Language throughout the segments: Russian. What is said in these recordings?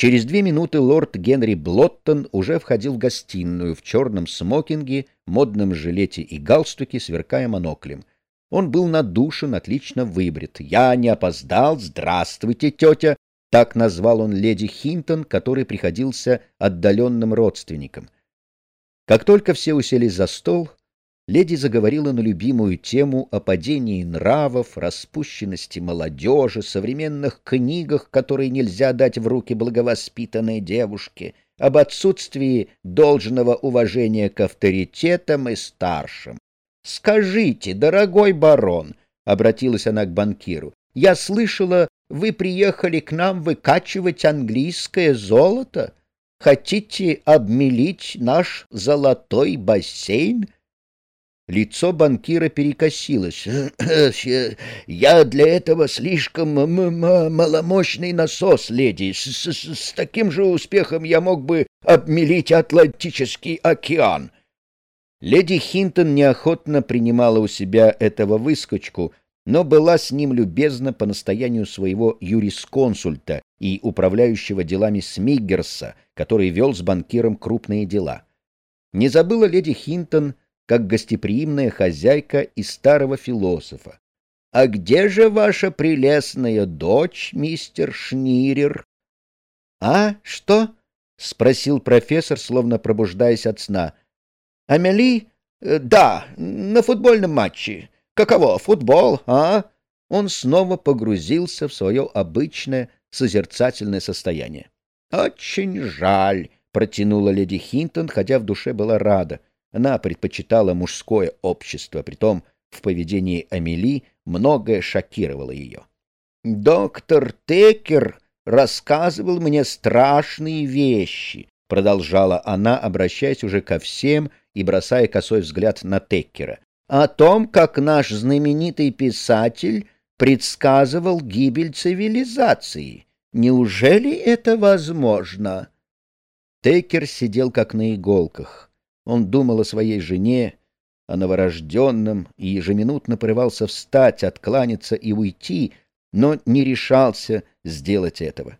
Через две минуты лорд Генри Блоттон уже входил в гостиную в черном смокинге, модном жилете и галстуке, сверкая моноклем. Он был надушен, отлично выбрит. «Я не опоздал. Здравствуйте, тетя!» Так назвал он леди Хинтон, который приходился отдаленным родственником. Как только все уселись за стол, леди заговорила на любимую тему о падении нравов, распущенности молодежи, современных книгах, которые нельзя дать в руки благовоспитанной девушке, об отсутствии должного уважения к авторитетам и старшим. «Скажите, дорогой барон», — обратилась она к банкиру, — «я слышала, вы приехали к нам выкачивать английское золото? Хотите обмелить наш золотой бассейн?» Лицо банкира перекосилось. «Я для этого слишком маломощный насос, леди. С, с, с таким же успехом я мог бы обмелить Атлантический океан». Леди Хинтон неохотно принимала у себя этого выскочку, но была с ним любезна по настоянию своего юрисконсульта и управляющего делами Смиггерса, который вел с банкиром крупные дела. Не забыла леди Хинтон как гостеприимная хозяйка и старого философа. — А где же ваша прелестная дочь, мистер Шнирер? — А, что? — спросил профессор, словно пробуждаясь от сна. — Амели? Э, — Да, на футбольном матче. Каково, футбол, а? Он снова погрузился в свое обычное созерцательное состояние. — Очень жаль, — протянула леди Хинтон, хотя в душе была рада. Она предпочитала мужское общество, притом в поведении Амели многое шокировало ее. «Доктор Текер рассказывал мне страшные вещи», — продолжала она, обращаясь уже ко всем и бросая косой взгляд на Теккера, «о том, как наш знаменитый писатель предсказывал гибель цивилизации. Неужели это возможно?» Текер сидел как на иголках. Он думал о своей жене, о новорожденном и ежеминутно порывался встать, откланяться и уйти, но не решался сделать этого.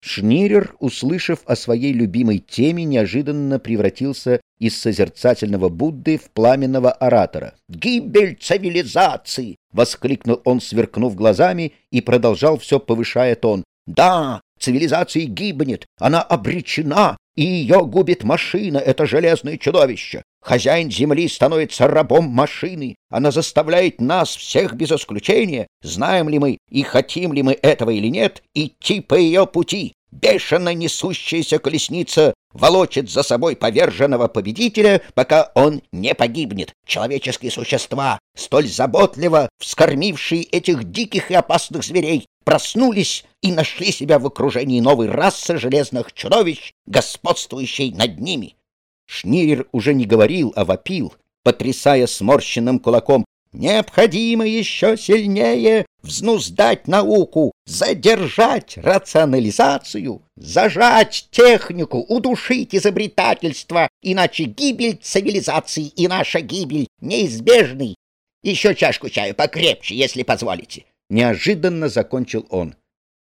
Шнирер, услышав о своей любимой теме, неожиданно превратился из созерцательного Будды в пламенного оратора. «Гибель цивилизации!» — воскликнул он, сверкнув глазами, и продолжал все, повышая тон. «Да, цивилизация гибнет, она обречена, и ее губит машина, это железное чудовище. Хозяин земли становится рабом машины. Она заставляет нас, всех без исключения, знаем ли мы и хотим ли мы этого или нет, идти по ее пути. Бешено несущаяся колесница волочит за собой поверженного победителя, пока он не погибнет. Человеческие существа, столь заботливо вскормившие этих диких и опасных зверей, проснулись и нашли себя в окружении новой расы железных чудовищ, господствующей над ними. Шнирер уже не говорил, а вопил, потрясая сморщенным кулаком. Необходимо еще сильнее взнуздать науку, задержать рационализацию, зажать технику, удушить изобретательство, иначе гибель цивилизации и наша гибель неизбежны. Еще чашку чаю покрепче, если позволите. Неожиданно закончил он.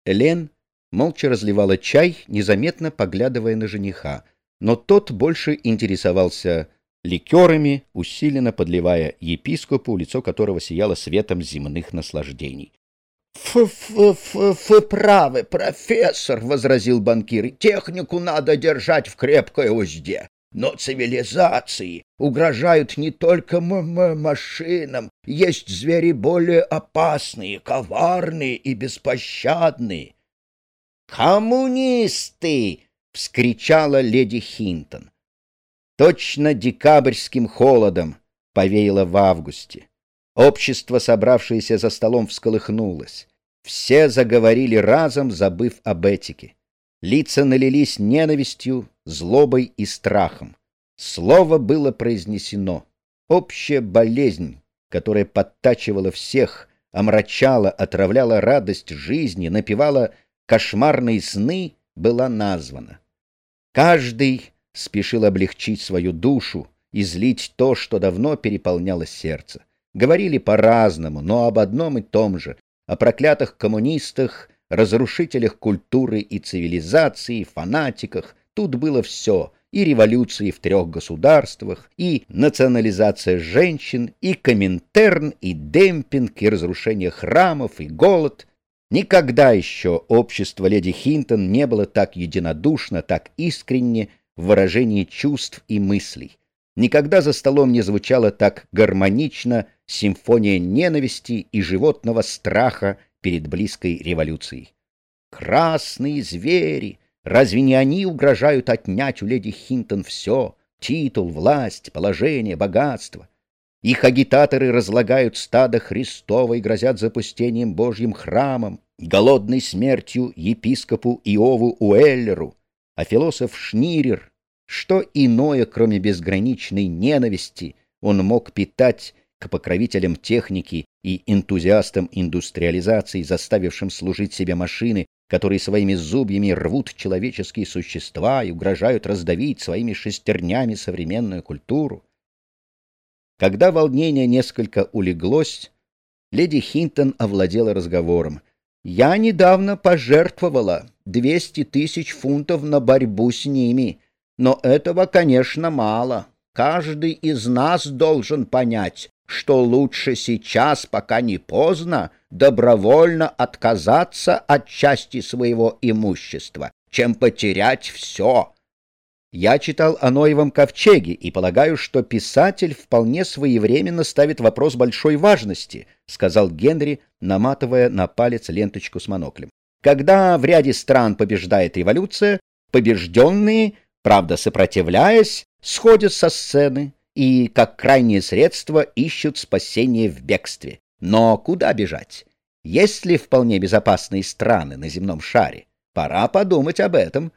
Элен молча разливала чай, незаметно поглядывая на жениха, но тот больше интересовался ликерами, усиленно подливая епископу, лицо которого сияло светом земных наслаждений. «Ф-ф-ф-ф, правы, профессор!» — возразил банкир. «Технику надо держать в крепкой узде. Но цивилизации угрожают не только м -м машинам, есть звери более опасные, коварные и беспощадные. «Коммунисты!» — вскричала леди Хинтон. Точно декабрьским холодом повеяло в августе. Общество, собравшееся за столом, всколыхнулось. Все заговорили разом, забыв об этике. Лица налились ненавистью, злобой и страхом. Слово было произнесено. Общая болезнь, которая подтачивала всех, омрачала, отравляла радость жизни, напевала кошмарные сны, была названа. Каждый спешил облегчить свою душу, излить то, что давно переполняло сердце. Говорили по-разному, но об одном и том же, о проклятых коммунистах, разрушителях культуры и цивилизации, фанатиках. Тут было все — и революции в трех государствах, и национализация женщин, и коминтерн, и демпинг, и разрушение храмов, и голод. Никогда еще общество леди Хинтон не было так единодушно, так искренне в выражении чувств и мыслей. Никогда за столом не звучало так гармонично симфония ненависти и животного страха перед близкой революцией. Красные звери! Разве не они угрожают отнять у леди Хинтон все — титул, власть, положение, богатство? Их агитаторы разлагают стадо Христово и грозят запустением Божьим храмом, голодной смертью епископу Иову Уэллеру, а философ Шнирер, что иное, кроме безграничной ненависти, он мог питать к покровителям техники и энтузиастам индустриализации, заставившим служить себе машины, которые своими зубьями рвут человеческие существа и угрожают раздавить своими шестернями современную культуру. Когда волнение несколько улеглось, леди Хинтон овладела разговором. «Я недавно пожертвовала 200 тысяч фунтов на борьбу с ними, но этого, конечно, мало. Каждый из нас должен понять, что лучше сейчас, пока не поздно, добровольно отказаться от части своего имущества, чем потерять все. Я читал о Ноевом ковчеге и полагаю, что писатель вполне своевременно ставит вопрос большой важности, сказал Генри, наматывая на палец ленточку с моноклем. Когда в ряде стран побеждает революция, побежденные, правда сопротивляясь, сходят со сцены, и, как крайнее средство, ищут спасение в бегстве. Но куда бежать? Есть ли вполне безопасные страны на земном шаре? Пора подумать об этом.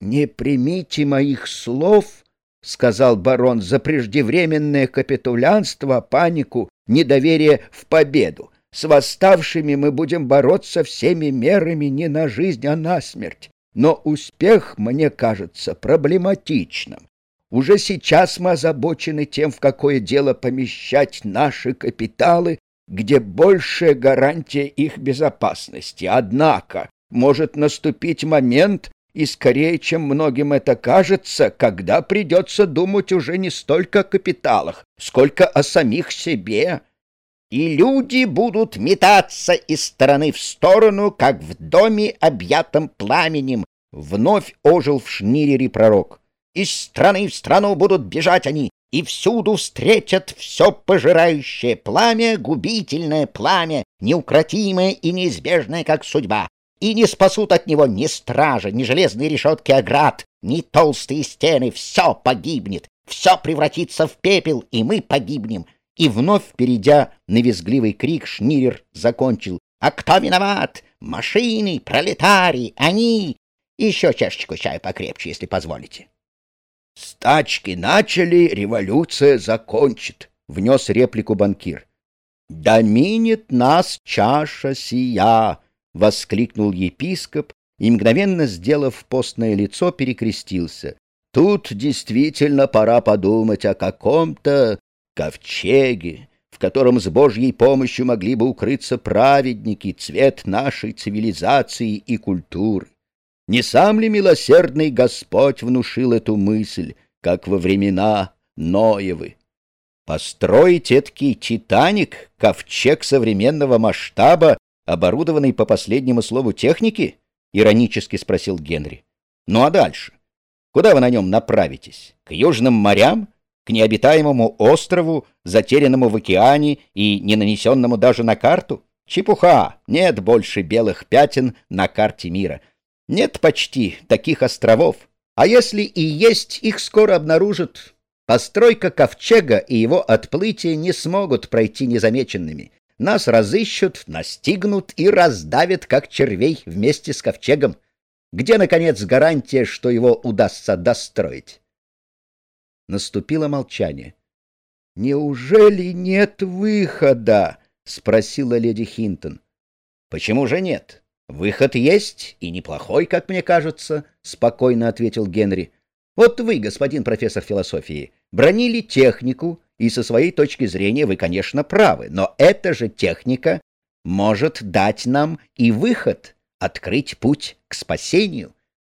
«Не примите моих слов», — сказал барон, — «за преждевременное капитулянство, панику, недоверие в победу. С восставшими мы будем бороться всеми мерами не на жизнь, а на смерть. Но успех, мне кажется, проблематичным. Уже сейчас мы озабочены тем, в какое дело помещать наши капиталы, где большая гарантия их безопасности. Однако может наступить момент, и скорее, чем многим это кажется, когда придется думать уже не столько о капиталах, сколько о самих себе. И люди будут метаться из стороны в сторону, как в доме, объятом пламенем, вновь ожил в шнирери пророк. Из страны в страну будут бежать они, и всюду встретят все пожирающее пламя, губительное пламя, неукротимое и неизбежное, как судьба. И не спасут от него ни стражи, ни железные решетки оград, ни толстые стены. Все погибнет, все превратится в пепел, и мы погибнем. И вновь, перейдя на визгливый крик, Шнирер закончил. «А кто виноват? Машины, пролетарии, они!» Еще чашечку чая покрепче, если позволите. Стачки начали, революция закончит, — внес реплику банкир. «Доминит нас чаша сия!» — воскликнул епископ и, мгновенно сделав постное лицо, перекрестился. «Тут действительно пора подумать о каком-то ковчеге, в котором с Божьей помощью могли бы укрыться праведники, цвет нашей цивилизации и культуры. Не сам ли милосердный Господь внушил эту мысль, как во времена Ноевы? Построить эткий «Титаник», ковчег современного масштаба, оборудованный по последнему слову техники? — иронически спросил Генри. — Ну а дальше? Куда вы на нем направитесь? К южным морям? К необитаемому острову, затерянному в океане и не нанесенному даже на карту? Чепуха! Нет больше белых пятен на карте мира — нет почти таких островов, а если и есть, их скоро обнаружат. Постройка ковчега и его отплытие не смогут пройти незамеченными. Нас разыщут, настигнут и раздавят, как червей, вместе с ковчегом. Где, наконец, гарантия, что его удастся достроить? Наступило молчание. «Неужели нет выхода?» — спросила леди Хинтон. «Почему же нет? Выход есть, и неплохой, как мне кажется, спокойно ответил Генри. Вот вы, господин профессор философии, бронили технику, и со своей точки зрения вы, конечно, правы, но эта же техника может дать нам и выход, открыть путь к спасению.